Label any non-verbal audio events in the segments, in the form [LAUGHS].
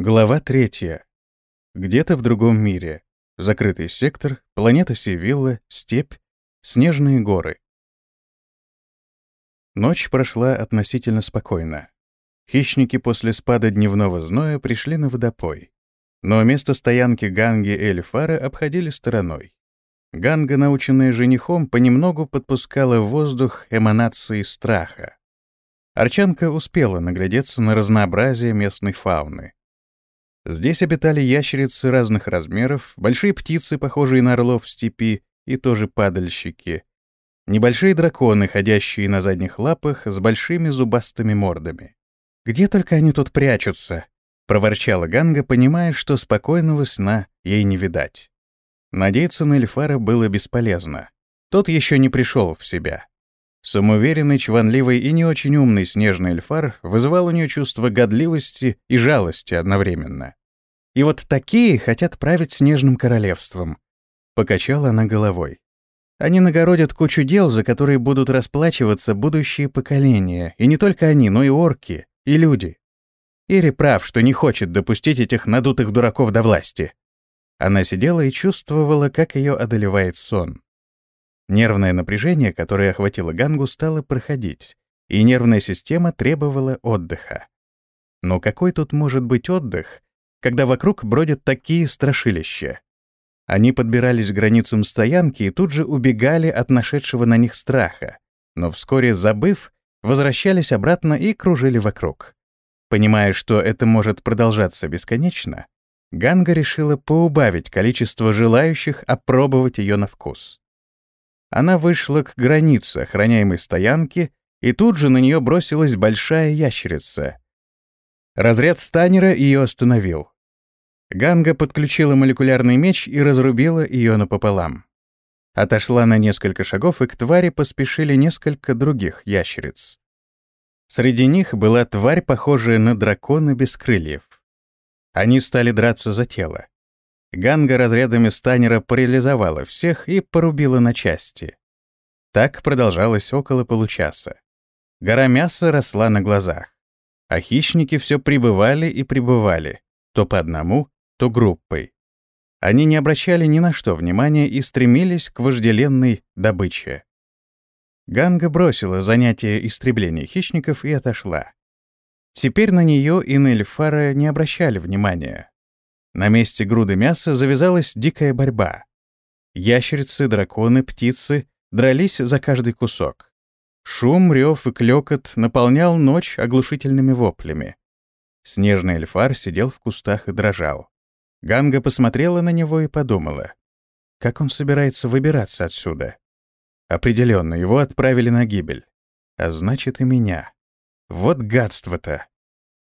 Глава третья. Где-то в другом мире. Закрытый сектор, планета Севилла, степь, снежные горы. Ночь прошла относительно спокойно. Хищники после спада дневного зноя пришли на водопой. Но место стоянки Ганги и Эльфара обходили стороной. Ганга, наученная женихом, понемногу подпускала в воздух эманации страха. Арчанка успела наглядеться на разнообразие местной фауны. Здесь обитали ящерицы разных размеров, большие птицы, похожие на орлов в степи, и тоже падальщики. Небольшие драконы, ходящие на задних лапах, с большими зубастыми мордами. «Где только они тут прячутся?» — проворчала Ганга, понимая, что спокойного сна ей не видать. Надеяться на Эльфара было бесполезно. Тот еще не пришел в себя. Самоуверенный, чванливый и не очень умный снежный эльфар вызывал у нее чувство годливости и жалости одновременно. И вот такие хотят править снежным королевством. Покачала она головой. Они нагородят кучу дел, за которые будут расплачиваться будущие поколения, и не только они, но и орки, и люди. Ири прав, что не хочет допустить этих надутых дураков до власти. Она сидела и чувствовала, как ее одолевает сон. Нервное напряжение, которое охватило Гангу, стало проходить, и нервная система требовала отдыха. Но какой тут может быть отдых, когда вокруг бродят такие страшилища? Они подбирались к границам стоянки и тут же убегали от нашедшего на них страха, но вскоре, забыв, возвращались обратно и кружили вокруг. Понимая, что это может продолжаться бесконечно, Ганга решила поубавить количество желающих опробовать ее на вкус. Она вышла к границе охраняемой стоянки, и тут же на нее бросилась большая ящерица. Разряд станера ее остановил. Ганга подключила молекулярный меч и разрубила ее напополам. Отошла на несколько шагов, и к твари поспешили несколько других ящериц. Среди них была тварь, похожая на дракона без крыльев. Они стали драться за тело. Ганга разрядами станера парализовала всех и порубила на части. Так продолжалось около получаса. Гора мяса росла на глазах, а хищники все прибывали и прибывали, то по одному, то группой. Они не обращали ни на что внимания и стремились к вожделенной добыче. Ганга бросила занятие истребления хищников и отошла. Теперь на нее и на Эльфара не обращали внимания. На месте груды мяса завязалась дикая борьба. Ящерицы, драконы, птицы дрались за каждый кусок. Шум, рев и клёкот наполнял ночь оглушительными воплями. Снежный эльфар сидел в кустах и дрожал. Ганга посмотрела на него и подумала, как он собирается выбираться отсюда. Определенно, его отправили на гибель. А значит, и меня. Вот гадство-то.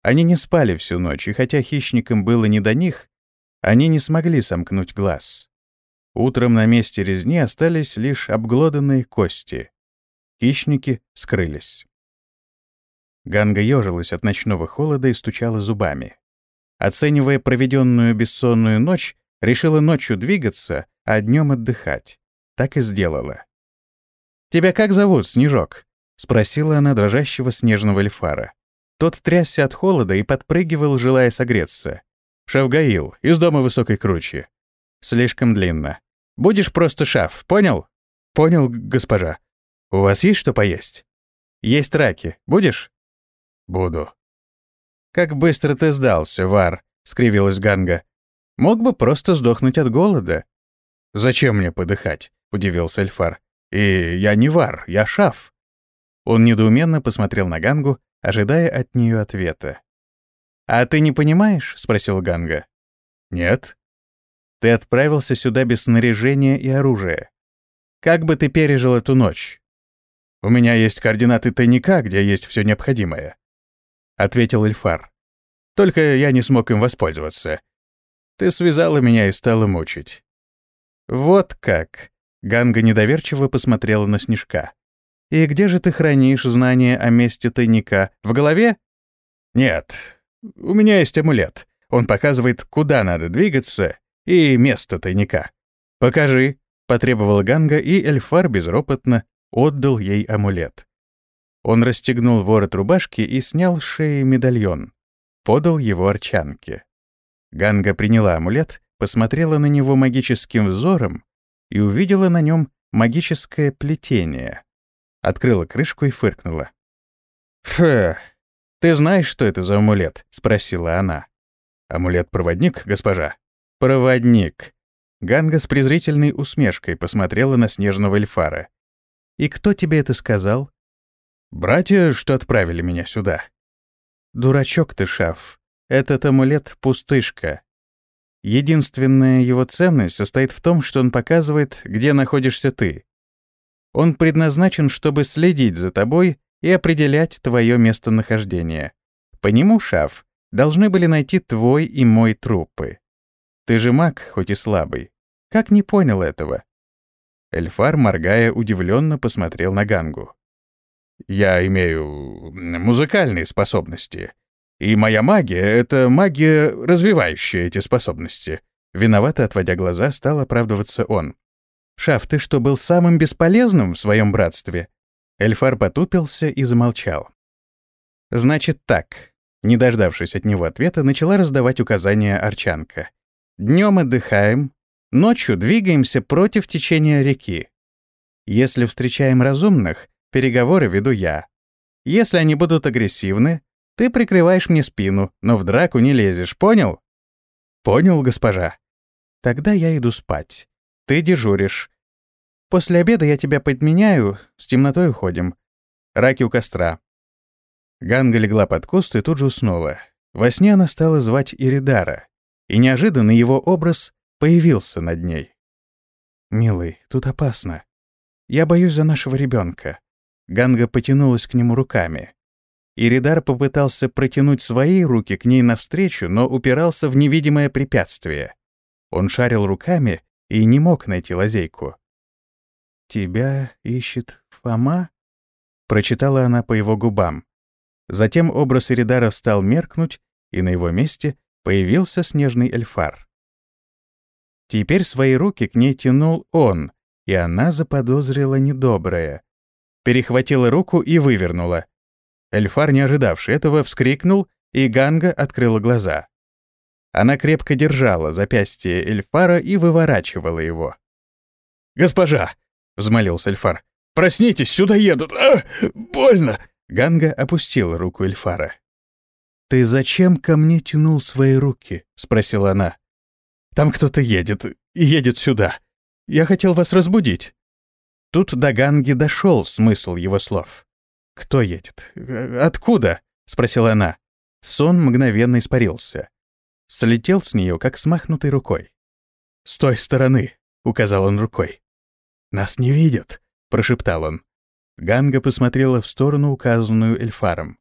Они не спали всю ночь, и хотя хищникам было не до них, они не смогли сомкнуть глаз. Утром на месте резни остались лишь обглоданные кости. Хищники скрылись. Ганга ежилась от ночного холода и стучала зубами. Оценивая проведенную бессонную ночь, решила ночью двигаться, а днем отдыхать. Так и сделала. «Тебя как зовут, Снежок?» — спросила она дрожащего снежного эльфара. Тот трясся от холода и подпрыгивал, желая согреться. Шавгаил, из дома высокой кручи. Слишком длинно. Будешь просто шаф, понял? Понял, госпожа. У вас есть что поесть? Есть раки. Будешь? Буду. Как быстро ты сдался, Вар, скривилась Ганга. Мог бы просто сдохнуть от голода. Зачем мне подыхать? удивился Эльфар. И я не Вар, я шаф. Он недоуменно посмотрел на Гангу, ожидая от нее ответа. «А ты не понимаешь?» — спросил Ганга. «Нет». «Ты отправился сюда без снаряжения и оружия. Как бы ты пережил эту ночь?» «У меня есть координаты тайника, где есть все необходимое», — ответил Эльфар. «Только я не смог им воспользоваться. Ты связала меня и стала мучить». «Вот как!» — Ганга недоверчиво посмотрела на Снежка. «И где же ты хранишь знания о месте тайника? В голове?» «Нет, у меня есть амулет. Он показывает, куда надо двигаться и место тайника. Покажи, потребовал Ганга, и Эльфар безропотно отдал ей амулет. Он расстегнул ворот рубашки и снял с шеи медальон. Подал его арчанке. Ганга приняла амулет, посмотрела на него магическим взором и увидела на нем магическое плетение. Открыла крышку и фыркнула. «Фэ, ты знаешь, что это за амулет?» — спросила она. «Амулет-проводник, госпожа?» «Проводник». Ганга с презрительной усмешкой посмотрела на снежного эльфара. «И кто тебе это сказал?» «Братья, что отправили меня сюда». «Дурачок ты, Шаф. Этот амулет — пустышка. Единственная его ценность состоит в том, что он показывает, где находишься ты. Он предназначен, чтобы следить за тобой и определять твое местонахождение. По нему, Шаф, должны были найти твой и мой трупы. Ты же маг, хоть и слабый. Как не понял этого? Эльфар, моргая, удивленно посмотрел на Гангу. «Я имею музыкальные способности. И моя магия — это магия, развивающая эти способности. Виновато, отводя глаза, стал оправдываться он. «Шаф, ты что, был самым бесполезным в своем братстве?» Эльфар потупился и замолчал. «Значит так». Не дождавшись от него ответа, начала раздавать указания Арчанка. «Днем отдыхаем, ночью двигаемся против течения реки. Если встречаем разумных, переговоры веду я. Если они будут агрессивны, ты прикрываешь мне спину, но в драку не лезешь, понял? Понял, госпожа. Тогда я иду спать. Ты дежуришь. После обеда я тебя подменяю, с темнотой уходим. Раки у костра. Ганга легла под куст и тут же уснула. Во сне она стала звать Иридара, и неожиданно его образ появился над ней. «Милый, тут опасно. Я боюсь за нашего ребенка. Ганга потянулась к нему руками. Иридар попытался протянуть свои руки к ней навстречу, но упирался в невидимое препятствие. Он шарил руками и не мог найти лазейку. «Тебя ищет Фома?» — прочитала она по его губам. Затем образ Иридара стал меркнуть, и на его месте появился снежный эльфар. Теперь свои руки к ней тянул он, и она заподозрила недоброе. Перехватила руку и вывернула — Эльфар, не ожидавший этого, вскрикнул, и Ганга открыла глаза. Она крепко держала запястье Эльфара и выворачивала его. «Госпожа!» — взмолился Эльфар. «Проснитесь, сюда едут! А, больно!» Ганга опустила руку Эльфара. «Ты зачем ко мне тянул свои руки?» — спросила она. «Там кто-то едет, и едет сюда. Я хотел вас разбудить». Тут до Ганги дошел смысл его слов. «Кто едет? Откуда?» — спросила она. Сон мгновенно испарился. Слетел с нее, как смахнутой рукой. «С той стороны», — указал он рукой. «Нас не видят», — прошептал он. Ганга посмотрела в сторону, указанную Эльфаром.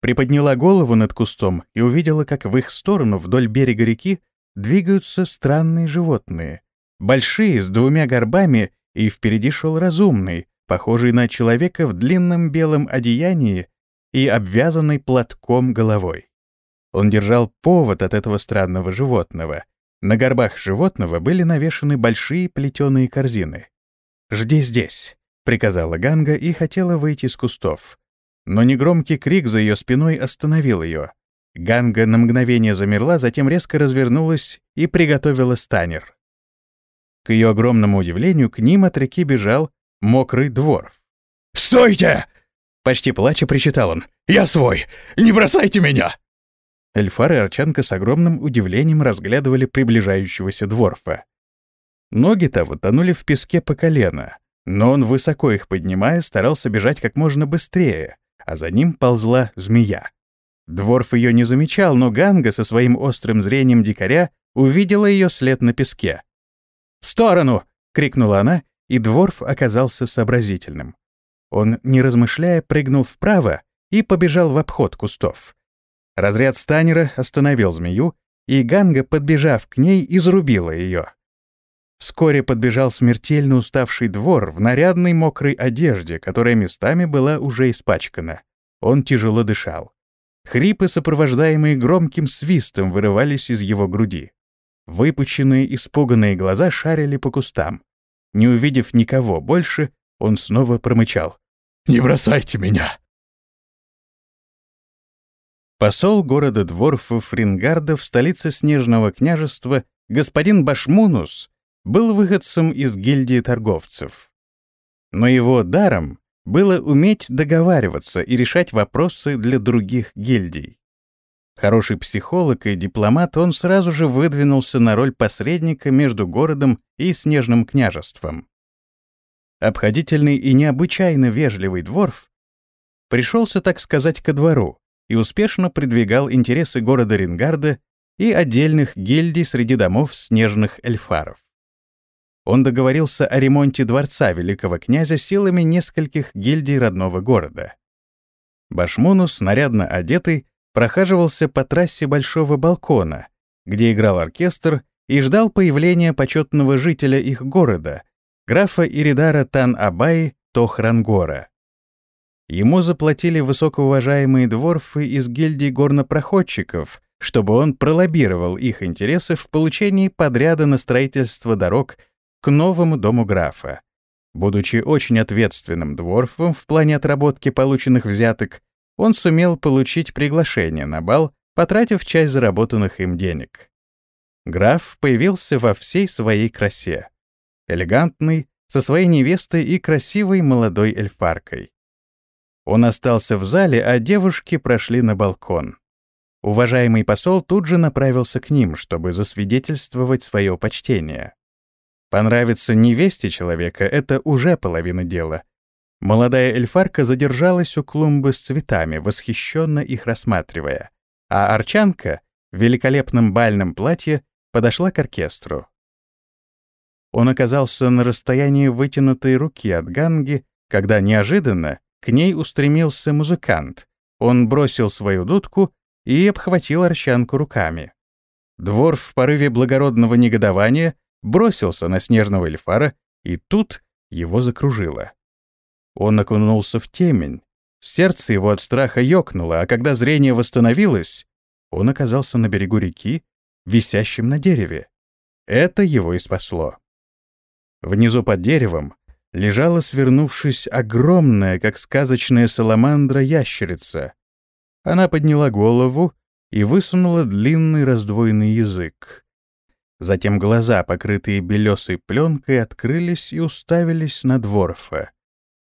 Приподняла голову над кустом и увидела, как в их сторону вдоль берега реки двигаются странные животные. Большие, с двумя горбами, и впереди шел разумный, похожий на человека в длинном белом одеянии и обвязанный платком головой. Он держал повод от этого странного животного. На горбах животного были навешаны большие плетеные корзины. «Жди здесь», — приказала Ганга и хотела выйти из кустов. Но негромкий крик за ее спиной остановил ее. Ганга на мгновение замерла, затем резко развернулась и приготовила станер. К ее огромному удивлению, к ним от реки бежал мокрый двор. «Стойте!» — почти плача причитал он. «Я свой! Не бросайте меня!» Эльфар и Арчанка с огромным удивлением разглядывали приближающегося дворфа. Ноги того тонули в песке по колено, но он, высоко их поднимая, старался бежать как можно быстрее, а за ним ползла змея. Дворф ее не замечал, но Ганга со своим острым зрением дикаря увидела ее след на песке. «В сторону!» — крикнула она и Дворф оказался сообразительным. Он, не размышляя, прыгнул вправо и побежал в обход кустов. Разряд станера остановил змею, и Ганга, подбежав к ней, изрубила ее. Вскоре подбежал смертельно уставший двор в нарядной мокрой одежде, которая местами была уже испачкана. Он тяжело дышал. Хрипы, сопровождаемые громким свистом, вырывались из его груди. Выпученные, испуганные глаза шарили по кустам. Не увидев никого больше, он снова промычал. «Не бросайте меня!» Посол города Дворфов Рингарда в столице Снежного княжества господин Башмунус был выходцем из гильдии торговцев. Но его даром было уметь договариваться и решать вопросы для других гильдий. Хороший психолог и дипломат, он сразу же выдвинулся на роль посредника между городом и Снежным княжеством. Обходительный и необычайно вежливый дворф пришелся, так сказать, ко двору и успешно продвигал интересы города Рингарда и отдельных гильдий среди домов снежных эльфаров. Он договорился о ремонте дворца великого князя силами нескольких гильдий родного города. Башмунус, нарядно одетый, прохаживался по трассе большого балкона, где играл оркестр и ждал появления почетного жителя их города, графа Иридара Тан-Абай Тохрангора. Ему заплатили высокоуважаемые дворфы из гильдии горнопроходчиков, чтобы он пролоббировал их интересы в получении подряда на строительство дорог к новому дому графа. Будучи очень ответственным дворфом в плане отработки полученных взяток, он сумел получить приглашение на бал, потратив часть заработанных им денег. Граф появился во всей своей красе. Элегантный, со своей невестой и красивой молодой эльфаркой. Он остался в зале, а девушки прошли на балкон. Уважаемый посол тут же направился к ним, чтобы засвидетельствовать свое почтение. Понравиться невесте человека — это уже половина дела — Молодая эльфарка задержалась у клумбы с цветами, восхищенно их рассматривая, а арчанка в великолепном бальном платье подошла к оркестру. Он оказался на расстоянии вытянутой руки от Ганги, когда неожиданно к ней устремился музыкант. Он бросил свою дудку и обхватил арчанку руками. Двор в порыве благородного негодования бросился на снежного эльфара, и тут его закружило. Он окунулся в темень. Сердце его от страха ёкнуло, а когда зрение восстановилось, он оказался на берегу реки, висящим на дереве. Это его и спасло. Внизу под деревом лежала, свернувшись, огромная, как сказочная саламандра, ящерица. Она подняла голову и высунула длинный раздвоенный язык. Затем глаза, покрытые белесой пленкой, открылись и уставились на дворфа.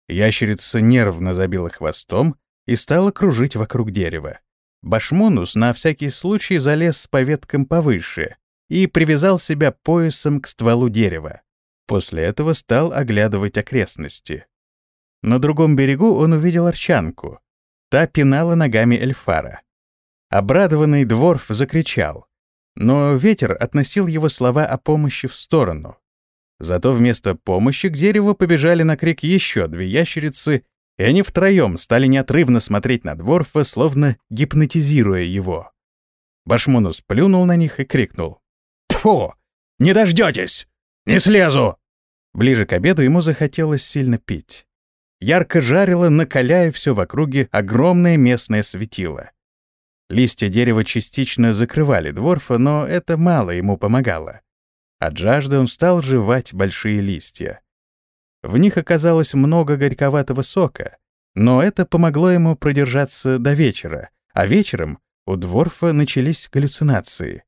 Ящерица нервно забила хвостом и стала кружить вокруг дерева. Башмунус на всякий случай залез по веткам повыше и привязал себя поясом к стволу дерева. После этого стал оглядывать окрестности. На другом берегу он увидел арчанку. Та пинала ногами эльфара. Обрадованный дворф закричал, но ветер относил его слова о помощи в сторону. Зато вместо помощи к дереву побежали на крик еще две ящерицы, и они втроем стали неотрывно смотреть на Дворфа, словно гипнотизируя его. Башмунус плюнул на них и крикнул. «Тьфу! Не дождетесь! Не слезу!» Ближе к обеду ему захотелось сильно пить. Ярко жарило, накаляя все в округе огромное местное светило. Листья дерева частично закрывали Дворфа, но это мало ему помогало. От жажды он стал жевать большие листья. В них оказалось много горьковатого сока, но это помогло ему продержаться до вечера, а вечером у Дворфа начались галлюцинации.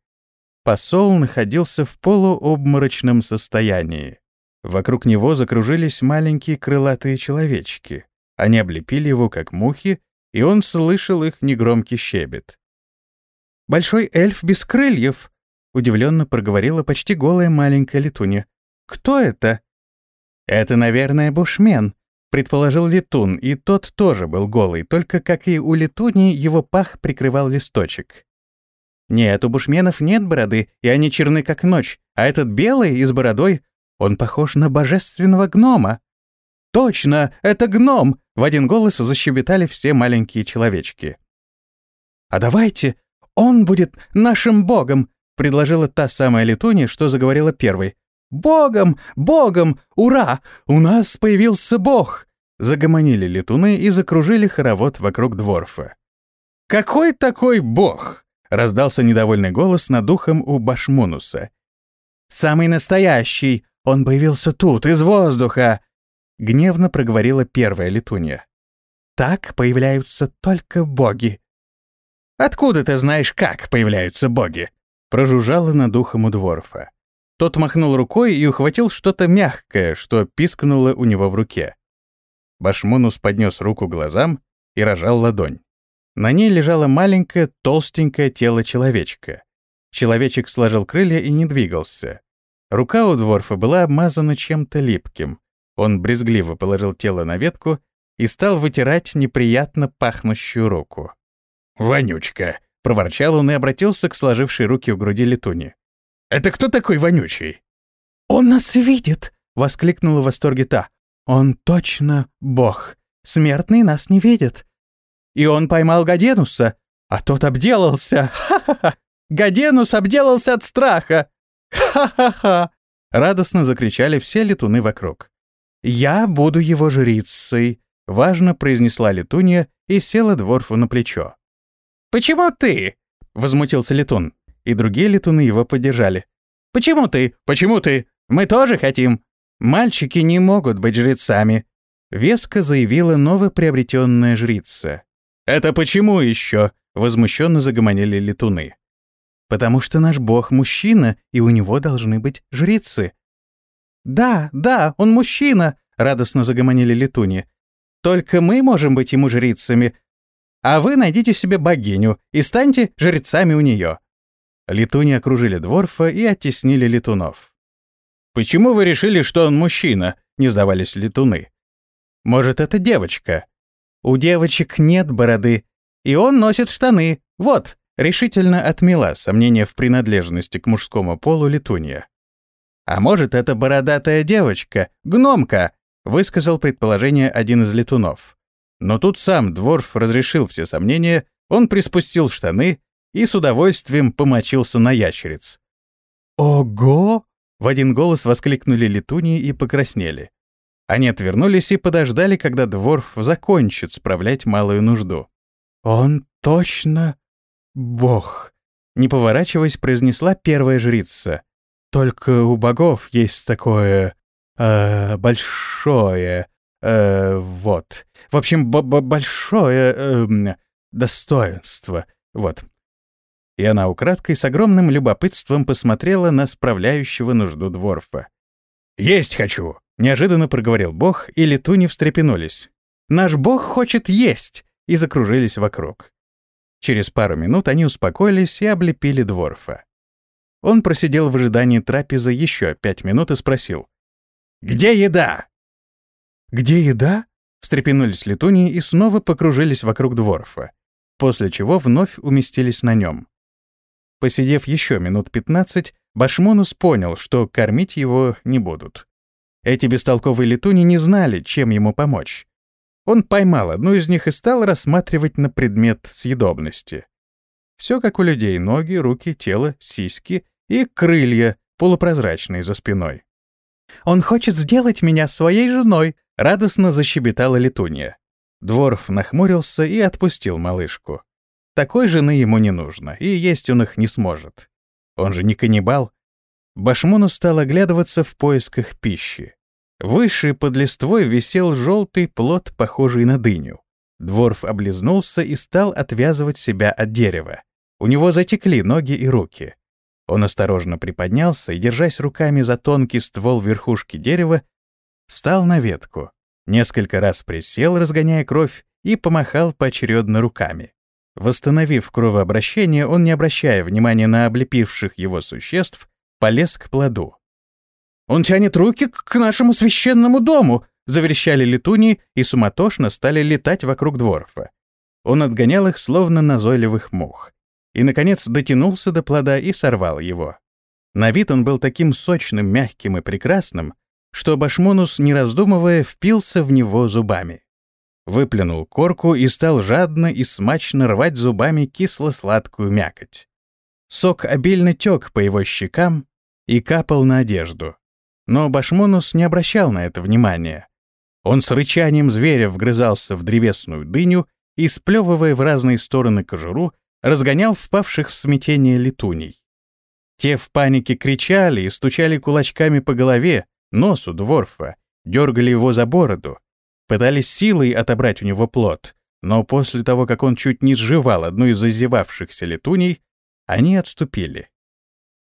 Посол находился в полуобморочном состоянии. Вокруг него закружились маленькие крылатые человечки. Они облепили его, как мухи, и он слышал их негромкий щебет. «Большой эльф без крыльев!» Удивленно проговорила почти голая маленькая летунья. «Кто это?» «Это, наверное, бушмен», — предположил летун, и тот тоже был голый, только, как и у летуни, его пах прикрывал листочек. «Нет, у бушменов нет бороды, и они черны, как ночь, а этот белый и с бородой, он похож на божественного гнома». «Точно, это гном!» — в один голос защебетали все маленькие человечки. «А давайте, он будет нашим богом!» — предложила та самая Летуния, что заговорила первой. «Богом! Богом! Ура! У нас появился бог!» Загомонили летуны и закружили хоровод вокруг дворфа. «Какой такой бог?» — раздался недовольный голос над ухом у Башмунуса. «Самый настоящий! Он появился тут, из воздуха!» — гневно проговорила первая летунья. «Так появляются только боги!» Откуда ты знаешь, как появляются боги?» Прожужжало над ухом у дворфа. Тот махнул рукой и ухватил что-то мягкое, что пискнуло у него в руке. Башмунус поднес руку глазам и рожал ладонь. На ней лежало маленькое, толстенькое тело человечка. Человечек сложил крылья и не двигался. Рука у дворфа была обмазана чем-то липким. Он брезгливо положил тело на ветку и стал вытирать неприятно пахнущую руку. «Вонючка!» — проворчал он и обратился к сложившей руки у груди летуни. «Это кто такой вонючий?» «Он нас видит!» — воскликнула в восторге та. «Он точно бог. Смертный нас не видит. И он поймал Гаденуса, а тот обделался. Ха-ха-ха! Гаденус обделался от страха! Ха-ха-ха!» Радостно закричали все летуны вокруг. «Я буду его жрицей», — важно произнесла летунья и села дворфу на плечо. «Почему ты?» — возмутился летун, и другие летуны его поддержали. «Почему ты? Почему ты? Мы тоже хотим!» «Мальчики не могут быть жрецами», — веско заявила новоприобретенная жрица. «Это почему еще?» — возмущенно загомонили летуны. «Потому что наш бог мужчина, и у него должны быть жрицы». «Да, да, он мужчина», — радостно загомонили летуни. «Только мы можем быть ему жрицами, а вы найдите себе богиню и станьте жрецами у нее». Летуни окружили дворфа и оттеснили летунов. «Почему вы решили, что он мужчина?» — не сдавались летуны. «Может, это девочка?» «У девочек нет бороды, и он носит штаны. Вот!» — решительно отмела сомнения в принадлежности к мужскому полу летунья. «А может, это бородатая девочка, гномка?» — высказал предположение один из летунов. Но тут сам Дворф разрешил все сомнения, он приспустил штаны и с удовольствием помочился на ящериц. «Ого!» — в один голос воскликнули летуньи и покраснели. Они отвернулись и подождали, когда Дворф закончит справлять малую нужду. «Он точно бог!» — не поворачиваясь, произнесла первая жрица. «Только у богов есть такое... Э, большое... Э, вот. В общем, большое э, достоинство. Вот. И она украдкой с огромным любопытством посмотрела на справляющего нужду дворфа. «Есть хочу!» — неожиданно проговорил бог, и летуни встрепенулись. «Наш бог хочет есть!» и закружились вокруг. Через пару минут они успокоились и облепили дворфа. Он просидел в ожидании трапезы еще пять минут и спросил. «Где еда?» «Где еда?» — встрепенулись летунии и снова покружились вокруг дворфа, после чего вновь уместились на нем. Посидев еще минут пятнадцать, Башмонус понял, что кормить его не будут. Эти бестолковые летуни не знали, чем ему помочь. Он поймал одну из них и стал рассматривать на предмет съедобности. Все как у людей — ноги, руки, тело, сиськи и крылья, полупрозрачные за спиной. «Он хочет сделать меня своей женой», — радостно защебетала летунья. Дворф нахмурился и отпустил малышку. Такой жены ему не нужно, и есть он их не сможет. Он же не каннибал. Башмуну стал оглядываться в поисках пищи. Выше под листвой висел желтый плод, похожий на дыню. Дворф облизнулся и стал отвязывать себя от дерева. У него затекли ноги и руки. Он осторожно приподнялся и, держась руками за тонкий ствол верхушки дерева, Встал на ветку, несколько раз присел, разгоняя кровь, и помахал поочередно руками. Восстановив кровообращение, он, не обращая внимания на облепивших его существ, полез к плоду. «Он тянет руки к нашему священному дому!» — заверещали летуни и суматошно стали летать вокруг дворфа. Он отгонял их, словно назойливых мух. И, наконец, дотянулся до плода и сорвал его. На вид он был таким сочным, мягким и прекрасным, что Башмонус, не раздумывая, впился в него зубами. Выплюнул корку и стал жадно и смачно рвать зубами кисло-сладкую мякоть. Сок обильно тек по его щекам и капал на одежду. Но Башмонус не обращал на это внимания. Он с рычанием зверя вгрызался в древесную дыню и, сплевывая в разные стороны кожуру, разгонял впавших в смятение летуней. Те в панике кричали и стучали кулачками по голове, носу дворфа, дергали его за бороду, пытались силой отобрать у него плод, Но после того, как он чуть не сживал одну из зазевавшихся летуней, они отступили.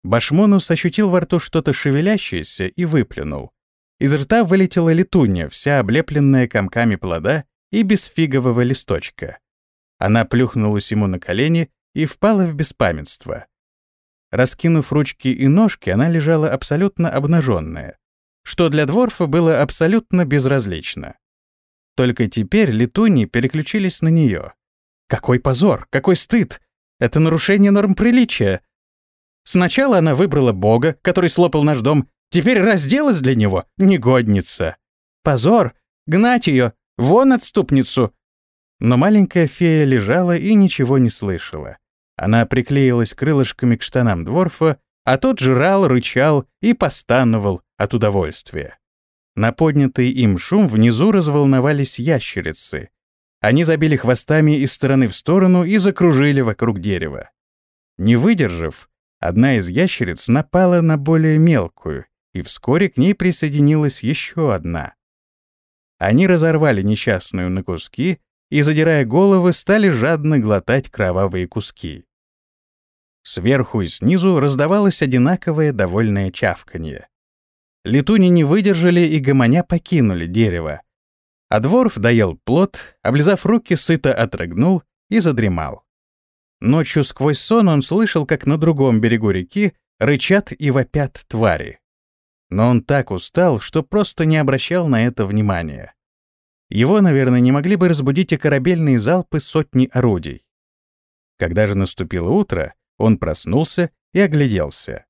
Башмонус ощутил во рту что-то шевелящееся и выплюнул. Из рта вылетела летунья, вся облепленная комками плода и без фигового листочка. Она плюхнулась ему на колени и впала в беспамятство. Раскинув ручки и ножки, она лежала абсолютно обнаженная, что для Дворфа было абсолютно безразлично. Только теперь летуни переключились на нее. Какой позор, какой стыд! Это нарушение норм приличия. Сначала она выбрала Бога, который слопал наш дом, теперь разделась для него, негодница. Позор! Гнать ее! Вон отступницу! Но маленькая фея лежала и ничего не слышала. Она приклеилась крылышками к штанам Дворфа, а тот жрал, рычал и постановал от удовольствия. На поднятый им шум внизу разволновались ящерицы. Они забили хвостами из стороны в сторону и закружили вокруг дерева. Не выдержав, одна из ящериц напала на более мелкую, и вскоре к ней присоединилась еще одна. Они разорвали несчастную на куски и, задирая головы, стали жадно глотать кровавые куски. Сверху и снизу раздавалось одинаковое довольное чавканье. Летуни не выдержали и гомоня покинули дерево. А Дворф доел плод, облизав руки, сыто отрыгнул и задремал. Ночью сквозь сон он слышал, как на другом берегу реки рычат и вопят твари. Но он так устал, что просто не обращал на это внимания. Его, наверное, не могли бы разбудить и корабельные залпы сотни орудий. Когда же наступило утро, он проснулся и огляделся.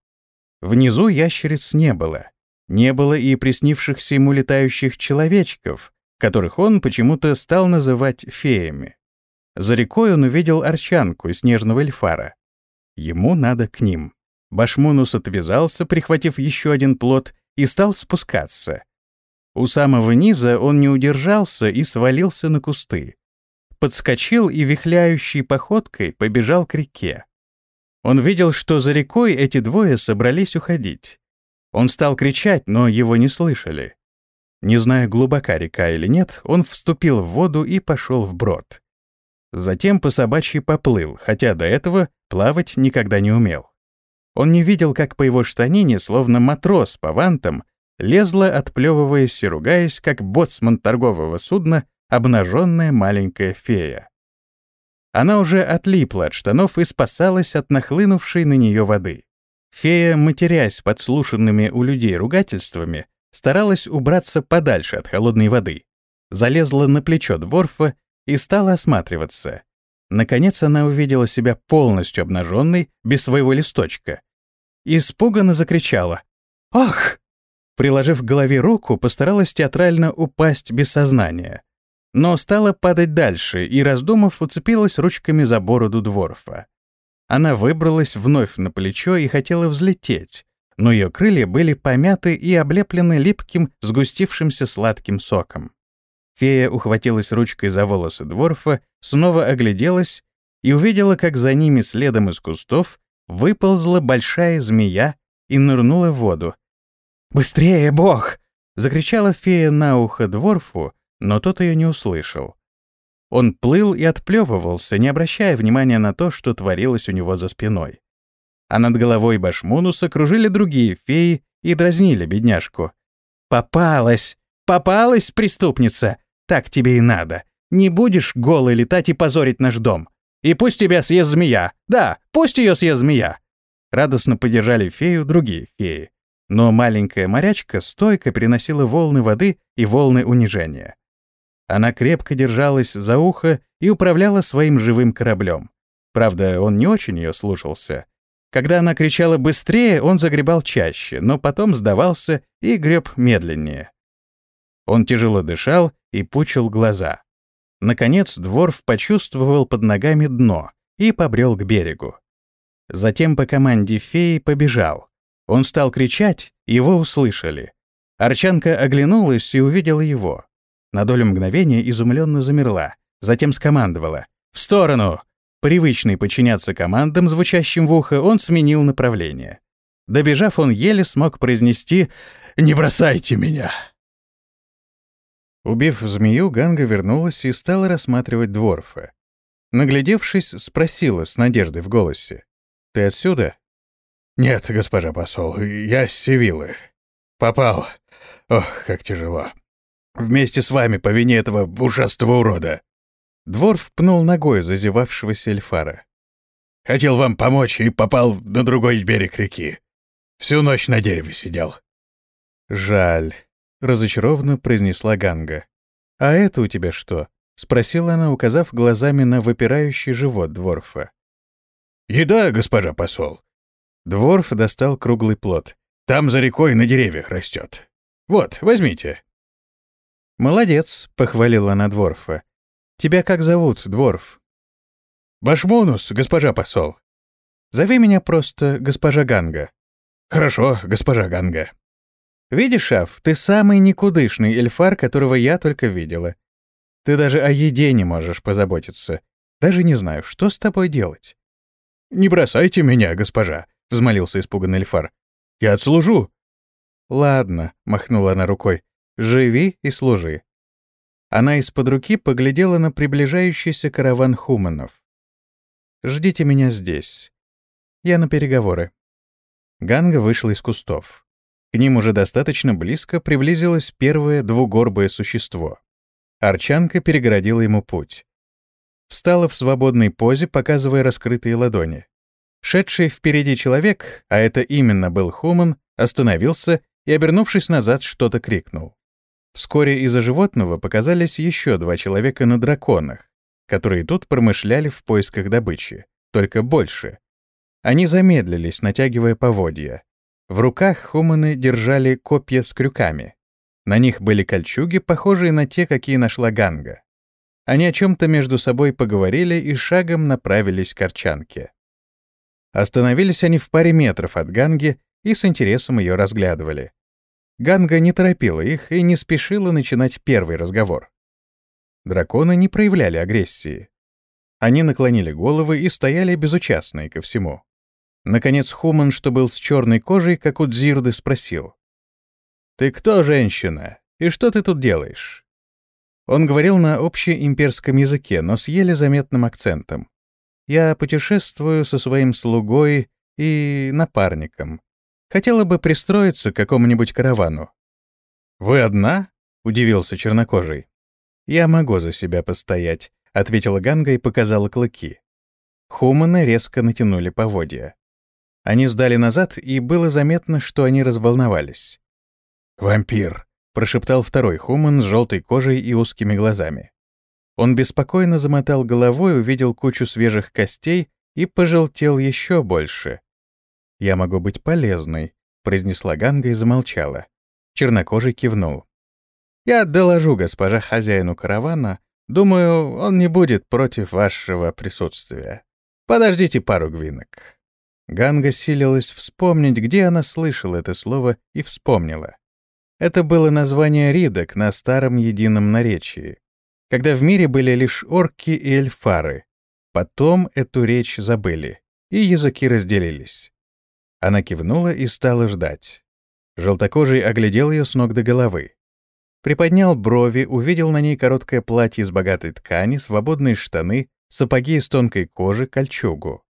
Внизу ящериц не было. Не было и приснившихся ему летающих человечков, которых он почему-то стал называть феями. За рекой он увидел арчанку и снежного эльфара. Ему надо к ним. Башмунус отвязался, прихватив еще один плод, и стал спускаться. У самого низа он не удержался и свалился на кусты. Подскочил и вихляющей походкой побежал к реке. Он видел, что за рекой эти двое собрались уходить. Он стал кричать, но его не слышали. Не зная, глубока река или нет, он вступил в воду и пошел вброд. Затем по собачьи поплыл, хотя до этого плавать никогда не умел. Он не видел, как по его штанине, словно матрос по вантам, лезла, отплевываясь и ругаясь, как боцман торгового судна, обнаженная маленькая фея. Она уже отлипла от штанов и спасалась от нахлынувшей на нее воды. Фея, матерясь подслушанными у людей ругательствами, старалась убраться подальше от холодной воды. Залезла на плечо Дворфа и стала осматриваться. Наконец она увидела себя полностью обнаженной, без своего листочка. Испуганно закричала. «Ах!» Приложив к голове руку, постаралась театрально упасть без сознания. Но стала падать дальше и, раздумав, уцепилась ручками за бороду Дворфа. Она выбралась вновь на плечо и хотела взлететь, но ее крылья были помяты и облеплены липким, сгустившимся сладким соком. Фея ухватилась ручкой за волосы Дворфа, снова огляделась и увидела, как за ними следом из кустов выползла большая змея и нырнула в воду, «Быстрее, бог!» — закричала фея на ухо Дворфу, но тот ее не услышал. Он плыл и отплевывался, не обращая внимания на то, что творилось у него за спиной. А над головой Башмунуса кружили другие феи и дразнили бедняжку. «Попалась! Попалась, преступница! Так тебе и надо! Не будешь голой летать и позорить наш дом! И пусть тебя съест змея! Да, пусть ее съест змея!» Радостно поддержали фею другие феи но маленькая морячка стойко переносила волны воды и волны унижения. Она крепко держалась за ухо и управляла своим живым кораблем. Правда, он не очень ее слушался. Когда она кричала быстрее, он загребал чаще, но потом сдавался и греб медленнее. Он тяжело дышал и пучил глаза. Наконец Дворф почувствовал под ногами дно и побрел к берегу. Затем по команде феи побежал. Он стал кричать, его услышали. Арчанка оглянулась и увидела его. На долю мгновения изумленно замерла, затем скомандовала «В сторону!». Привычный подчиняться командам, звучащим в ухо, он сменил направление. Добежав, он еле смог произнести «Не бросайте меня!». Убив змею, Ганга вернулась и стала рассматривать дворфа. Наглядевшись, спросила с надеждой в голосе. «Ты отсюда?» «Нет, госпожа посол, я с Севилы. Попал. Ох, как тяжело. Вместе с вами по вине этого ужасного урода». Дворф пнул ногой зазевавшегося эльфара. «Хотел вам помочь и попал на другой берег реки. Всю ночь на дереве сидел». «Жаль», — разочарованно произнесла Ганга. «А это у тебя что?» — спросила она, указав глазами на выпирающий живот Дворфа. «Еда, госпожа посол». Дворф достал круглый плод. «Там за рекой на деревьях растет. Вот, возьмите». «Молодец», — похвалила она Дворфа. «Тебя как зовут, Дворф?» «Башмонус, госпожа посол». «Зови меня просто госпожа Ганга». «Хорошо, госпожа Ганга». «Видишь, Аф, ты самый никудышный эльфар, которого я только видела. Ты даже о еде не можешь позаботиться. Даже не знаю, что с тобой делать». «Не бросайте меня, госпожа», — взмолился испуганный эльфар. «Я отслужу». «Ладно», — махнула она рукой. «Живи и служи». Она из-под руки поглядела на приближающийся караван хуманов. «Ждите меня здесь. Я на переговоры». Ганга вышла из кустов. К ним уже достаточно близко приблизилось первое двугорбое существо. Арчанка перегородила ему путь. Встала в свободной позе, показывая раскрытые ладони. Шедший впереди человек, а это именно был Хуман, остановился и, обернувшись назад, что-то крикнул. Вскоре из-за животного показались еще два человека на драконах, которые тут промышляли в поисках добычи, только больше. Они замедлились, натягивая поводья. В руках хуманы держали копья с крюками. На них были кольчуги, похожие на те, какие нашла Ганга. Они о чем-то между собой поговорили и шагом направились к Арчанке. Остановились они в паре метров от Ганги и с интересом ее разглядывали. Ганга не торопила их и не спешила начинать первый разговор. Драконы не проявляли агрессии. Они наклонили головы и стояли безучастные ко всему. Наконец Хуман, что был с черной кожей, как у Дзирды, спросил. «Ты кто, женщина? И что ты тут делаешь?» Он говорил на общеимперском языке, но с еле заметным акцентом. «Я путешествую со своим слугой и напарником. Хотела бы пристроиться к какому-нибудь каравану». «Вы одна?» — удивился чернокожий. «Я могу за себя постоять», — ответила Ганга и показала клыки. Хуманы резко натянули поводья. Они сдали назад, и было заметно, что они разволновались. «Вампир», — прошептал второй хуман с желтой кожей и узкими глазами. Он беспокойно замотал головой, увидел кучу свежих костей и пожелтел еще больше. «Я могу быть полезной», — произнесла Ганга и замолчала. Чернокожий кивнул. «Я доложу госпожа хозяину каравана. Думаю, он не будет против вашего присутствия. Подождите пару гвинок». Ганга силилась вспомнить, где она слышала это слово, и вспомнила. Это было название ридок на старом едином наречии, когда в мире были лишь орки и эльфары. Потом эту речь забыли, и языки разделились. Она кивнула и стала ждать. Желтокожий оглядел ее с ног до головы. Приподнял брови, увидел на ней короткое платье из богатой ткани, свободные штаны, сапоги из тонкой кожи, кольчугу.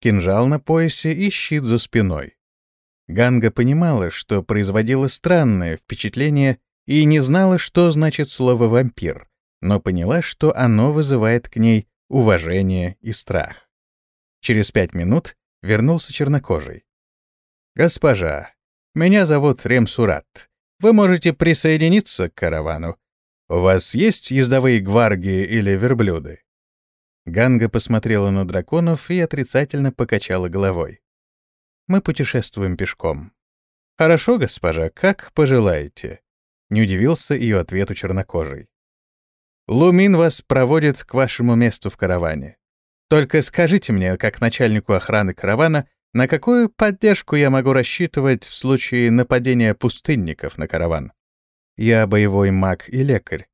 Кинжал на поясе и щит за спиной. Ганга понимала, что производила странное впечатление и не знала, что значит слово «вампир», но поняла, что оно вызывает к ней уважение и страх. Через пять минут вернулся чернокожий. «Госпожа, меня зовут Ремсурат. Вы можете присоединиться к каравану. У вас есть ездовые гварги или верблюды?» Ганга посмотрела на драконов и отрицательно покачала головой. Мы путешествуем пешком. Хорошо, госпожа, как пожелаете. Не удивился ее ответу чернокожий. Лумин вас проводит к вашему месту в караване. Только скажите мне, как начальнику охраны каравана, на какую поддержку я могу рассчитывать в случае нападения пустынников на караван? Я боевой маг и лекарь.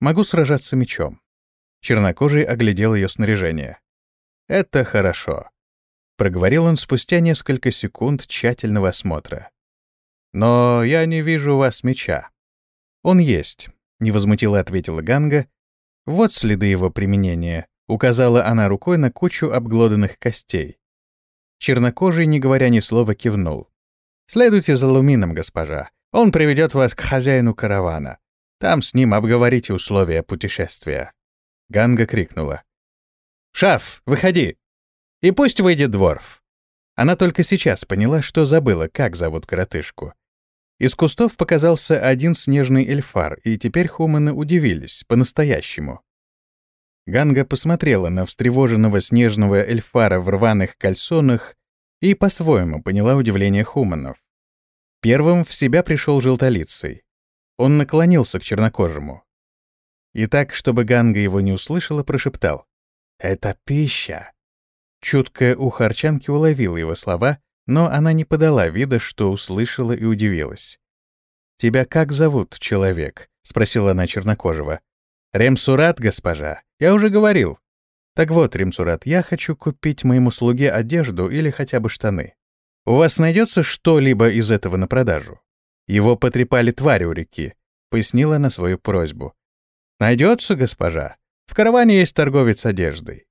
Могу сражаться мечом. Чернокожий оглядел ее снаряжение. Это хорошо проговорил он спустя несколько секунд тщательного осмотра. «Но я не вижу у вас меча». «Он есть. — невозмутимо ответила Ганга. «Вот следы его применения», — указала она рукой на кучу обглоданных костей. Чернокожий, не говоря ни слова, кивнул. «Следуйте за Лумином, госпожа. Он приведет вас к хозяину каравана. Там с ним обговорите условия путешествия». Ганга крикнула. «Шаф, выходи! И пусть выйдет дворф!» Она только сейчас поняла, что забыла, как зовут коротышку. Из кустов показался один снежный эльфар, и теперь хуманы удивились, по-настоящему. Ганга посмотрела на встревоженного снежного эльфара в рваных кальсонах и по-своему поняла удивление хуманов. Первым в себя пришел желтолицый. Он наклонился к чернокожему. И так, чтобы Ганга его не услышала, прошептал. «Это пища!» Чуткое ухо Арчанки уловило его слова, но она не подала вида, что услышала и удивилась. «Тебя как зовут, человек?» — спросила она чернокожего. «Ремсурат, госпожа. Я уже говорил». «Так вот, Ремсурат, я хочу купить моему слуге одежду или хотя бы штаны. У вас найдется что-либо из этого на продажу?» Его потрепали твари у реки, — пояснила она свою просьбу. «Найдется, госпожа. В караване есть торговец одеждой.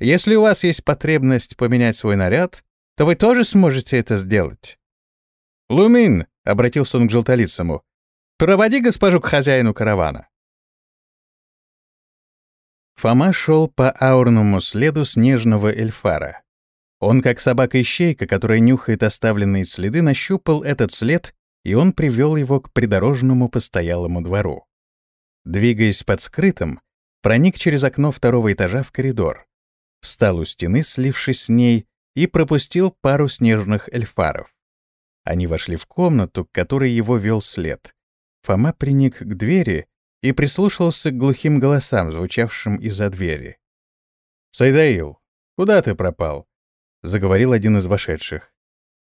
Если у вас есть потребность поменять свой наряд, то вы тоже сможете это сделать». «Лумин», — обратился он к желтолицому, — «проводи госпожу к хозяину каравана». Фома шел по аурному следу снежного эльфара. Он, как собака-ищейка, которая нюхает оставленные следы, нащупал этот след, и он привел его к придорожному постоялому двору. Двигаясь под скрытым, проник через окно второго этажа в коридор, встал у стены, слившись с ней, и пропустил пару снежных эльфаров. Они вошли в комнату, к которой его вел след. Фома приник к двери и прислушался к глухим голосам, звучавшим из-за двери. «Сайдаил, куда ты пропал?» — заговорил один из вошедших.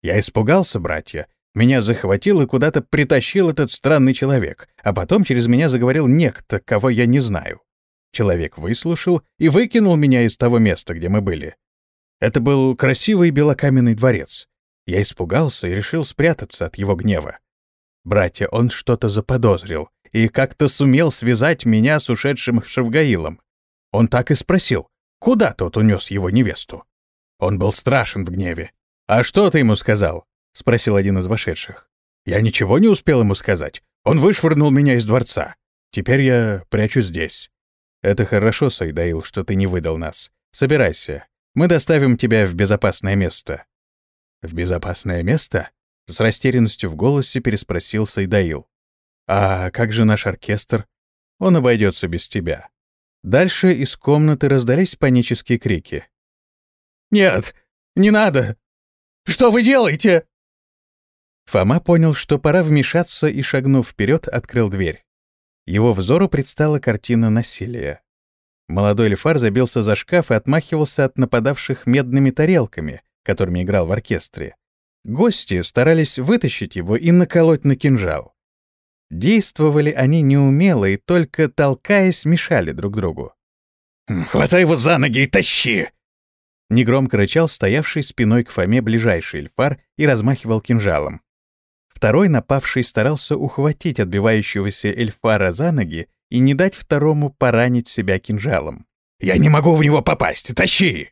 «Я испугался, братья. Меня захватил и куда-то притащил этот странный человек, а потом через меня заговорил некто, кого я не знаю. Человек выслушал и выкинул меня из того места, где мы были. Это был красивый белокаменный дворец. Я испугался и решил спрятаться от его гнева. Братья, он что-то заподозрил и как-то сумел связать меня с ушедшим Шавгаилом. Он так и спросил, куда тот унес его невесту. Он был страшен в гневе. «А что ты ему сказал?» — спросил один из вошедших. «Я ничего не успел ему сказать. Он вышвырнул меня из дворца. Теперь я прячу здесь». «Это хорошо, Сайдаил, что ты не выдал нас. Собирайся. Мы доставим тебя в безопасное место». «В безопасное место?» — с растерянностью в голосе переспросил Сайдаил. «А как же наш оркестр? Он обойдется без тебя». Дальше из комнаты раздались панические крики. «Нет, не надо! Что вы делаете?» Фома понял, что пора вмешаться и, шагнув вперед, открыл дверь. Его взору предстала картина насилия. Молодой Лефар забился за шкаф и отмахивался от нападавших медными тарелками, которыми играл в оркестре. Гости старались вытащить его и наколоть на кинжал. Действовали они неумело и только толкаясь мешали друг другу. «Хватай его за ноги и тащи!» Негромко рычал стоявший спиной к Фоме ближайший эльфар и размахивал кинжалом. Второй напавший старался ухватить отбивающегося эльфара за ноги и не дать второму поранить себя кинжалом. «Я не могу в него попасть! Тащи!»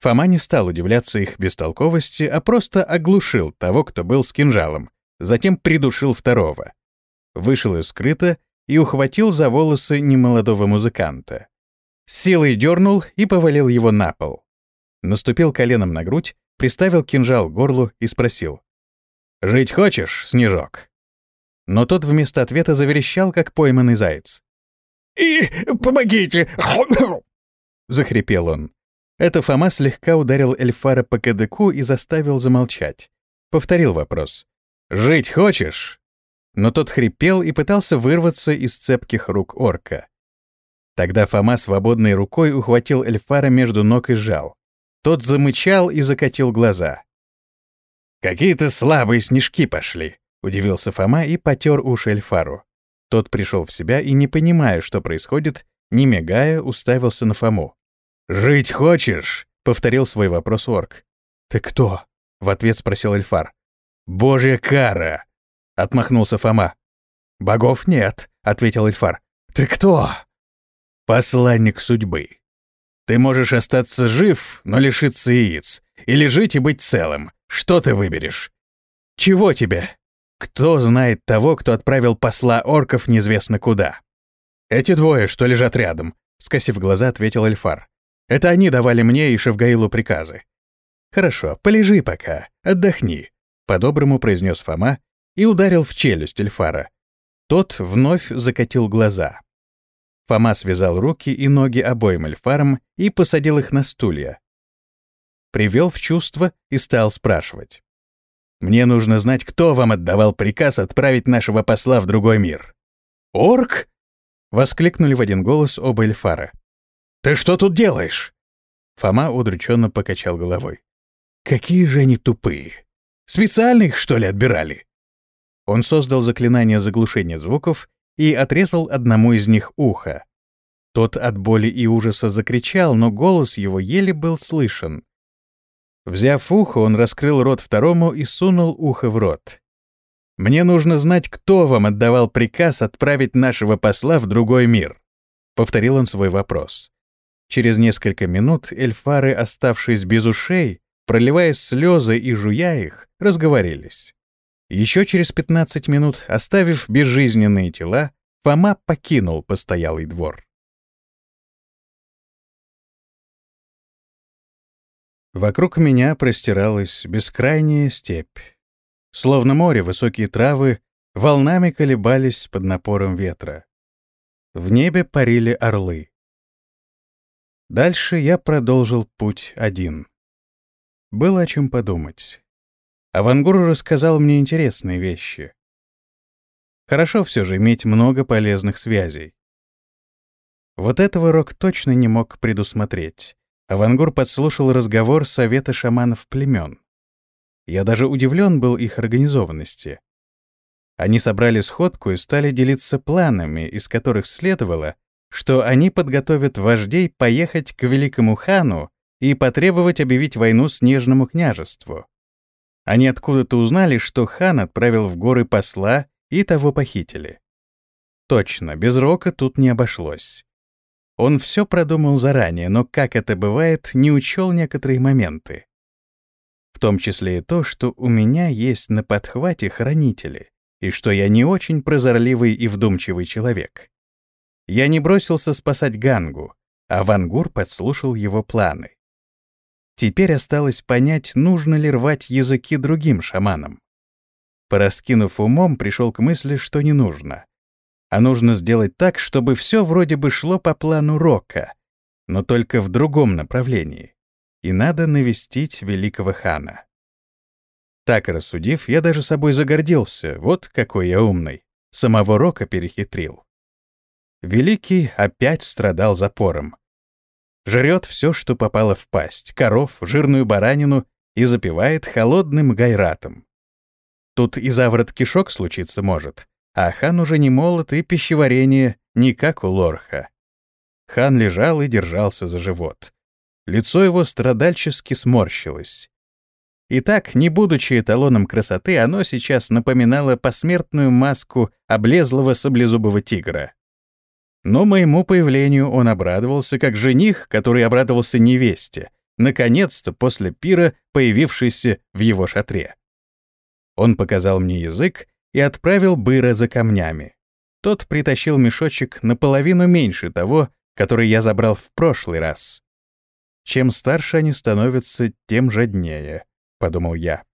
Фома не стал удивляться их бестолковости, а просто оглушил того, кто был с кинжалом, затем придушил второго. Вышел из скрыта и ухватил за волосы немолодого музыканта. С силой дернул и повалил его на пол. Наступил коленом на грудь, приставил кинжал к горлу и спросил. «Жить хочешь, Снежок?» Но тот вместо ответа заверещал, как пойманный заяц. «И помогите!» [LAUGHS] — захрипел он. Это Фома слегка ударил Эльфара по кадыку и заставил замолчать. Повторил вопрос. «Жить хочешь?» Но тот хрипел и пытался вырваться из цепких рук орка. Тогда Фома свободной рукой ухватил Эльфара между ног и сжал. Тот замычал и закатил глаза. «Какие-то слабые снежки пошли», — удивился Фома и потер уши Эльфару. Тот пришел в себя и, не понимая, что происходит, не мигая, уставился на Фому. «Жить хочешь?» — повторил свой вопрос орк. «Ты кто?» — в ответ спросил Эльфар. «Божья кара!» — отмахнулся Фома. «Богов нет», — ответил Эльфар. Ты кто? Посланник судьбы. Ты можешь остаться жив, но лишиться яиц. Или жить и быть целым. Что ты выберешь? Чего тебе? Кто знает того, кто отправил посла орков неизвестно куда? Эти двое, что лежат рядом, скосив глаза, ответил Эльфар. Это они давали мне и Шевгаилу приказы. Хорошо, полежи пока, отдохни, по-доброму произнес Фома и ударил в челюсть Эльфара. Тот вновь закатил глаза. Фома связал руки и ноги обоим эльфарам и посадил их на стулья. Привел в чувство и стал спрашивать. «Мне нужно знать, кто вам отдавал приказ отправить нашего посла в другой мир». «Орк?» — воскликнули в один голос оба эльфара. «Ты что тут делаешь?» Фома удрученно покачал головой. «Какие же они тупые! Специально их, что ли, отбирали?» Он создал заклинание заглушения звуков и отрезал одному из них ухо. Тот от боли и ужаса закричал, но голос его еле был слышен. Взяв ухо, он раскрыл рот второму и сунул ухо в рот. «Мне нужно знать, кто вам отдавал приказ отправить нашего посла в другой мир», — повторил он свой вопрос. Через несколько минут эльфары, оставшись без ушей, проливая слезы и жуя их, разговорились. Еще через 15 минут, оставив безжизненные тела, Фома покинул постоялый двор. Вокруг меня простиралась бескрайняя степь. Словно море, высокие травы волнами колебались под напором ветра. В небе парили орлы. Дальше я продолжил путь один. Было о чем подумать. Авангур рассказал мне интересные вещи. Хорошо все же иметь много полезных связей. Вот этого Рок точно не мог предусмотреть. Авангур подслушал разговор совета шаманов племен. Я даже удивлен был их организованности. Они собрали сходку и стали делиться планами, из которых следовало, что они подготовят вождей поехать к великому хану и потребовать объявить войну Снежному княжеству. Они откуда-то узнали, что хан отправил в горы посла и того похитили. Точно, без Рока тут не обошлось. Он все продумал заранее, но, как это бывает, не учел некоторые моменты. В том числе и то, что у меня есть на подхвате хранители, и что я не очень прозорливый и вдумчивый человек. Я не бросился спасать Гангу, а Вангур подслушал его планы. Теперь осталось понять, нужно ли рвать языки другим шаманам. Пораскинув умом, пришел к мысли, что не нужно. А нужно сделать так, чтобы все вроде бы шло по плану Рока, но только в другом направлении. И надо навестить великого хана. Так рассудив, я даже собой загордился, вот какой я умный. Самого Рока перехитрил. Великий опять страдал запором. Жрет все, что попало в пасть, коров, жирную баранину и запивает холодным гайратом. Тут и заворот кишок случиться может, а хан уже не молод и пищеварение не как у лорха. Хан лежал и держался за живот. Лицо его страдальчески сморщилось. И так, не будучи эталоном красоты, оно сейчас напоминало посмертную маску облезлого саблезубого тигра. Но моему появлению он обрадовался, как жених, который обрадовался невесте, наконец-то после пира, появившейся в его шатре. Он показал мне язык и отправил быра за камнями. Тот притащил мешочек наполовину меньше того, который я забрал в прошлый раз. Чем старше они становятся, тем жаднее, — подумал я.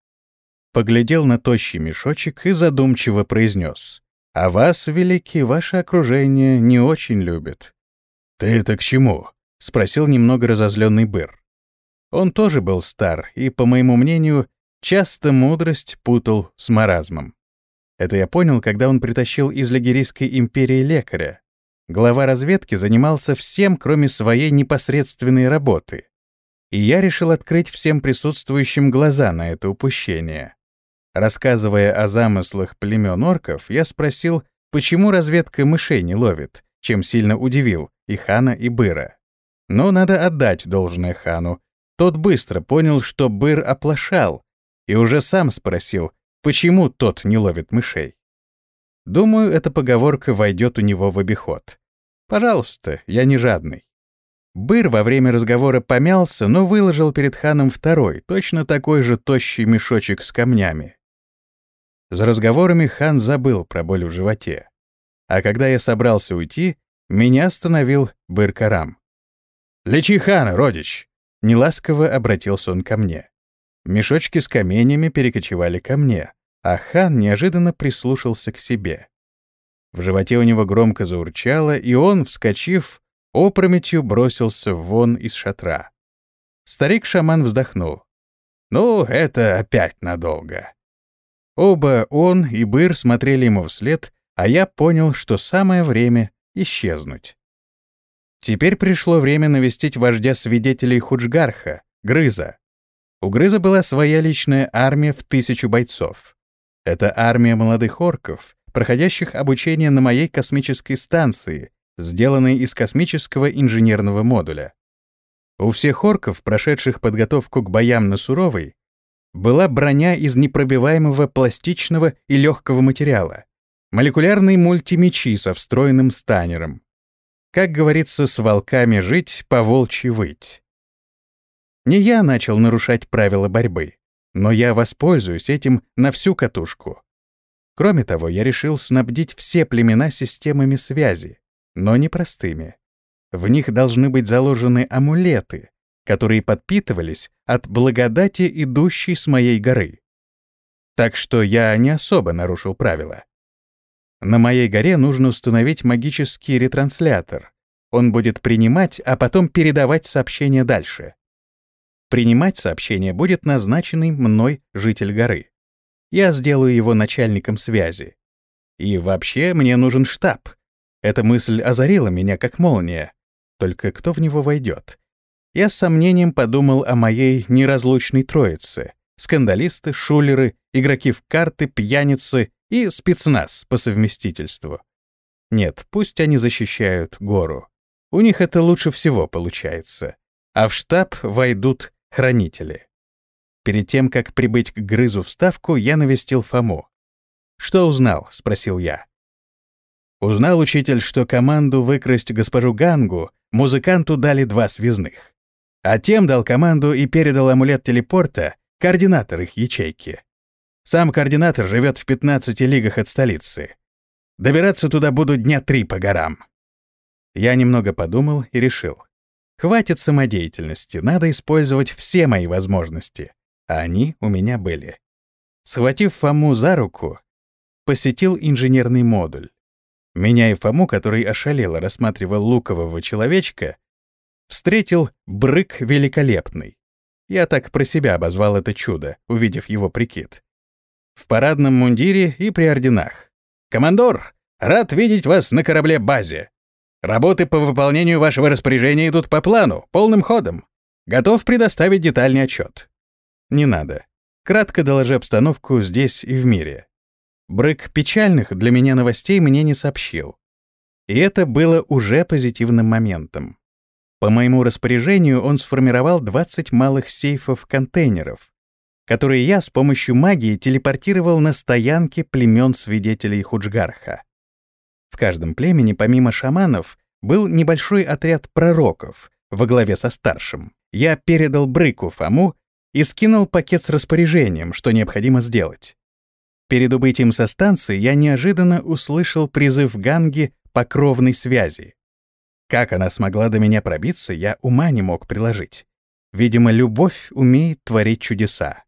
Поглядел на тощий мешочек и задумчиво произнес. А вас, великий, ваше окружение не очень любит. «Ты это к чему?» — спросил немного разозленный Быр. Он тоже был стар и, по моему мнению, часто мудрость путал с маразмом. Это я понял, когда он притащил из Лигерийской империи лекаря. Глава разведки занимался всем, кроме своей непосредственной работы. И я решил открыть всем присутствующим глаза на это упущение. Рассказывая о замыслах племен орков, я спросил, почему разведка мышей не ловит, чем сильно удивил и Хана, и Быра. Но надо отдать должное Хану. Тот быстро понял, что Быр оплошал, и уже сам спросил, почему тот не ловит мышей. Думаю, эта поговорка войдет у него в обиход. Пожалуйста, я не жадный. Быр во время разговора помялся, но выложил перед ханом второй, точно такой же тощий мешочек с камнями. За разговорами хан забыл про боль в животе. А когда я собрался уйти, меня остановил Быр-Карам. «Лечи хана, родич!» Неласково обратился он ко мне. Мешочки с каменями перекочевали ко мне, а хан неожиданно прислушался к себе. В животе у него громко заурчало, и он, вскочив, опрометью бросился вон из шатра. Старик-шаман вздохнул. «Ну, это опять надолго». Оба он и Быр смотрели ему вслед, а я понял, что самое время исчезнуть. Теперь пришло время навестить вождя свидетелей Худжгарха, Грыза. У Грыза была своя личная армия в тысячу бойцов. Это армия молодых орков, проходящих обучение на моей космической станции, сделанной из космического инженерного модуля. У всех орков, прошедших подготовку к боям на Суровой, была броня из непробиваемого пластичного и легкого материала, молекулярные мультимечи со встроенным станером, как говорится, с волками жить, по волчьи выть. Не я начал нарушать правила борьбы, но я воспользуюсь этим на всю катушку. Кроме того, я решил снабдить все племена системами связи, но не простыми. В них должны быть заложены амулеты, которые подпитывались от благодати, идущей с моей горы. Так что я не особо нарушил правила. На моей горе нужно установить магический ретранслятор. Он будет принимать, а потом передавать сообщение дальше. Принимать сообщение будет назначенный мной житель горы. Я сделаю его начальником связи. И вообще мне нужен штаб. Эта мысль озарила меня как молния. Только кто в него войдет? Я с сомнением подумал о моей неразлучной троице. Скандалисты, шулеры, игроки в карты, пьяницы и спецназ по совместительству. Нет, пусть они защищают гору. У них это лучше всего получается. А в штаб войдут хранители. Перед тем, как прибыть к Грызу в Ставку, я навестил Фому. «Что узнал?» — спросил я. Узнал учитель, что команду выкрасть госпожу Гангу музыканту дали два связных. А тем дал команду и передал амулет телепорта координатор их ячейки. Сам координатор живет в 15 лигах от столицы. Добираться туда буду дня три по горам. Я немного подумал и решил. Хватит самодеятельности, надо использовать все мои возможности. А они у меня были. Схватив Фому за руку, посетил инженерный модуль. Меня и Фому, который ошалело рассматривал лукового человечка, встретил Брык Великолепный. Я так про себя обозвал это чудо, увидев его прикид в парадном мундире и при орденах. «Командор, рад видеть вас на корабле-базе. Работы по выполнению вашего распоряжения идут по плану, полным ходом. Готов предоставить детальный отчет». «Не надо. Кратко доложи обстановку здесь и в мире». Брык печальных для меня новостей мне не сообщил. И это было уже позитивным моментом. По моему распоряжению он сформировал 20 малых сейфов-контейнеров, которые я с помощью магии телепортировал на стоянки племен свидетелей Худжгарха. В каждом племени, помимо шаманов, был небольшой отряд пророков во главе со старшим. Я передал Брыку Фому и скинул пакет с распоряжением, что необходимо сделать. Перед убытием со станции я неожиданно услышал призыв Ганги по кровной связи. Как она смогла до меня пробиться, я ума не мог приложить. Видимо, любовь умеет творить чудеса.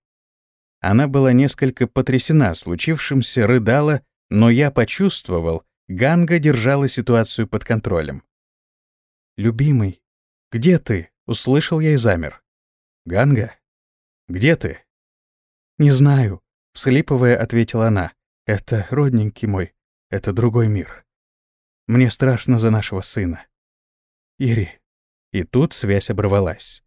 Она была несколько потрясена случившимся, рыдала, но я почувствовал, Ганга держала ситуацию под контролем. «Любимый, где ты?» — услышал я и замер. «Ганга? Где ты?» «Не знаю», — всхлипывая, ответила она. «Это родненький мой, это другой мир. Мне страшно за нашего сына. Ири». И тут связь оборвалась.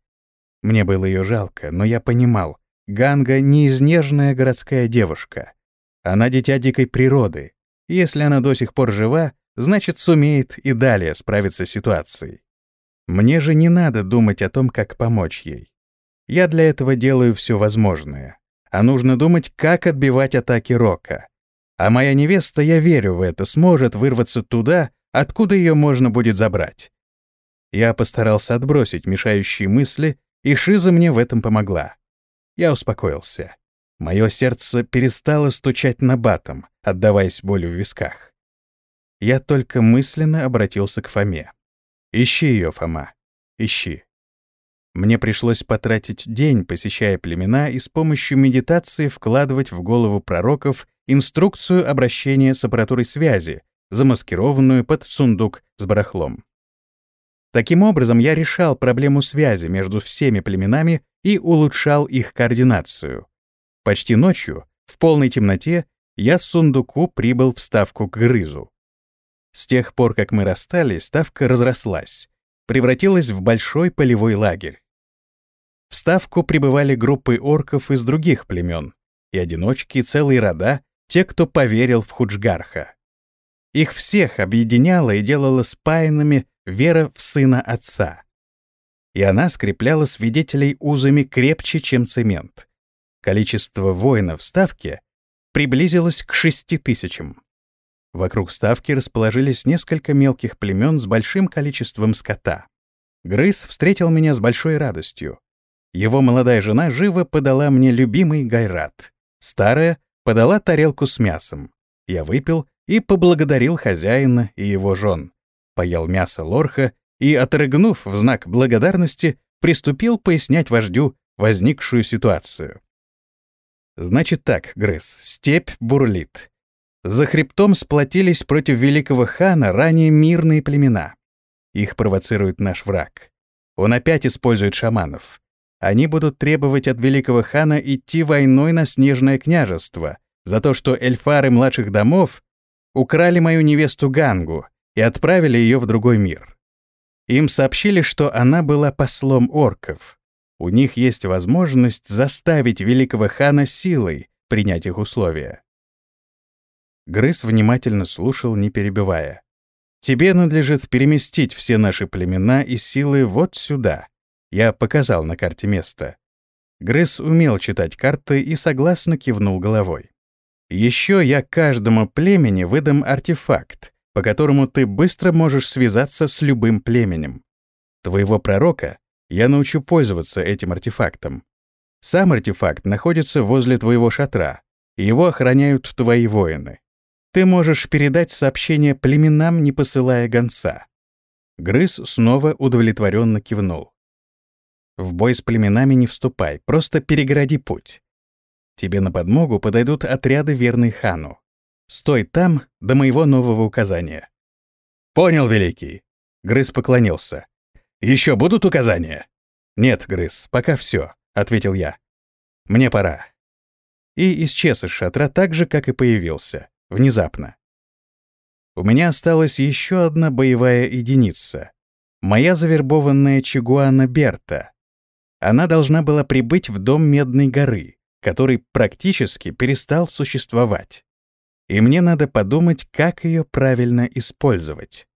Мне было ее жалко, но я понимал, Ганга — не изнежная городская девушка. Она дитя дикой природы. Если она до сих пор жива, значит, сумеет и далее справиться с ситуацией. Мне же не надо думать о том, как помочь ей. Я для этого делаю все возможное. А нужно думать, как отбивать атаки Рока. А моя невеста, я верю в это, сможет вырваться туда, откуда ее можно будет забрать? Я постарался отбросить мешающие мысли, и Шиза мне в этом помогла. Я успокоился. Мое сердце перестало стучать на батом, отдаваясь болью в висках. Я только мысленно обратился к Фоме. «Ищи ее, Фома, ищи». Мне пришлось потратить день, посещая племена, и с помощью медитации вкладывать в голову пророков инструкцию обращения с аппаратурой связи, замаскированную под сундук с барахлом. Таким образом, я решал проблему связи между всеми племенами и улучшал их координацию. Почти ночью, в полной темноте, я с сундуку прибыл в ставку к грызу. С тех пор, как мы расстались, ставка разрослась, превратилась в большой полевой лагерь. В ставку прибывали группы орков из других племен, и одиночки, и целые рода, те, кто поверил в Худжгарха. Их всех объединяла и делала спаянными вера в сына отца. И она скрепляла свидетелей узами крепче, чем цемент. Количество воинов в ставке приблизилось к шести тысячам. Вокруг ставки расположились несколько мелких племен с большим количеством скота. Грыз встретил меня с большой радостью. Его молодая жена живо подала мне любимый гайрат. Старая подала тарелку с мясом. Я выпил и поблагодарил хозяина и его жен. Поел мясо лорха и, отрыгнув в знак благодарности, приступил пояснять вождю возникшую ситуацию. Значит так, Грыз, степь бурлит. За хребтом сплотились против великого хана ранее мирные племена. Их провоцирует наш враг. Он опять использует шаманов. Они будут требовать от великого хана идти войной на Снежное княжество за то, что эльфары младших домов украли мою невесту Гангу и отправили ее в другой мир. Им сообщили, что она была послом орков. У них есть возможность заставить великого хана силой принять их условия. Грыз внимательно слушал, не перебивая. «Тебе надлежит переместить все наши племена и силы вот сюда». Я показал на карте место. Грыз умел читать карты и согласно кивнул головой. «Еще я каждому племени выдам артефакт, по которому ты быстро можешь связаться с любым племенем. Твоего пророка я научу пользоваться этим артефактом. Сам артефакт находится возле твоего шатра, его охраняют твои воины. Ты можешь передать сообщение племенам, не посылая гонца». Грыз снова удовлетворенно кивнул. «В бой с племенами не вступай, просто перегради путь. Тебе на подмогу подойдут отряды верной хану. Стой там до моего нового указания». «Понял, Великий». Грыз поклонился. «Еще будут указания?» «Нет, Грыз, пока все», — ответил я. «Мне пора». И исчез из шатра так же, как и появился. Внезапно. У меня осталась еще одна боевая единица. Моя завербованная Чигуана Берта. Она должна была прибыть в дом Медной горы, который практически перестал существовать. И мне надо подумать, как ее правильно использовать.